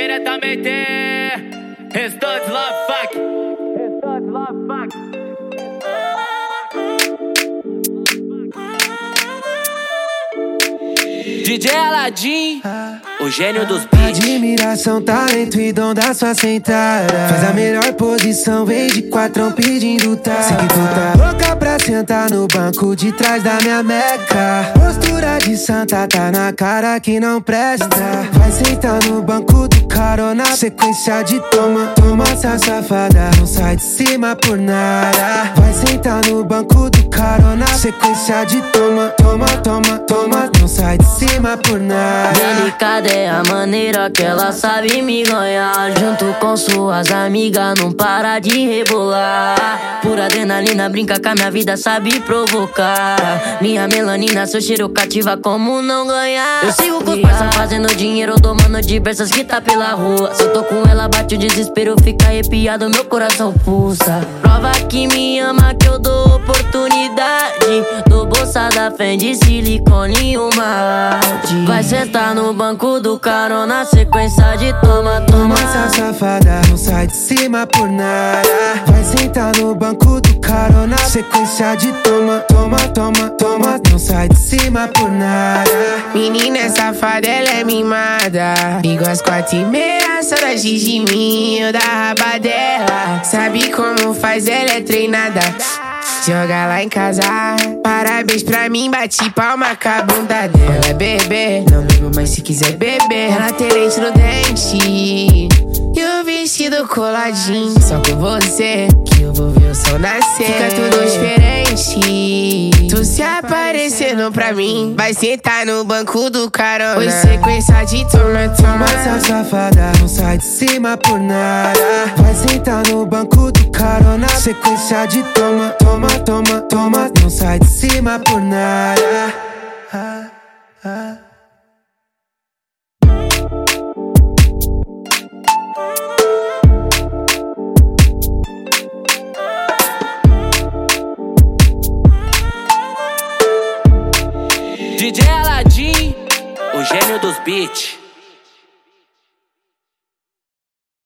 diretamente. Restou de love fuck. Restou de love fuck. DJ Aladdin, o gênio dos beats. Admiração, talento e dom da sua sentada. Faz a melhor posição, vem de quatro pedindo tá. Sei que tu tá louca pra sentar no banco de trás da minha meca. Postura de santa tá na cara que não presta. Vai sentar no banco do carona, sequência de toma. Toma essa safada, não sai de cima por nada. Vai sentar no banco do carona, sequência de toma. Toma, toma, toma, não sai de cima por nada. Delicada é a maneira que ela sabe me ganhar. Junto com suas amigas, não para de rebolar. Por adrenalina, brinca com a minha vida, sabe provocar. Minha melanina, seu cheiro cativa, como não ganhar? Eu sigo com os parça fazendo dinheiro, domando diversas que tá pela rua. Se eu tô com ela, bate o desespero, fica arrepiado, meu coração pulsa. Prova que me ama, que eu dou Dou bolsa da de silicone e uma. Vai sentar no banco do carona, sequência de toma, toma. Essa safada não sai de cima por nada. Vai sentar no banco do carona, sequência de toma, toma, toma, toma. Não sai de cima por nada. Menina é safada, ela é mimada. Ligo às quatro e meia, só da gigiminho da raba dela. Sabe como faz, ela é treinada. Joga lá em casa, parabéns pra mim, bate palma com a bunda dela. Ela é bebê, não bebo, mas se quiser beber. Ela tem leite no dente e o vestido coladinho. Só com você que eu vou ver o sol nascer. Fica tudo diferente. Tu se aparecendo pra mim, vai sentar no banco do carona. Oi, sequência de toma, toma. Essa safada não sai de cima por nada. Vai sentar no banco do carona, sequência de toma, toma, toma, toma. Não sai de cima por nada. DJ Aladdin, o gênio dos beats.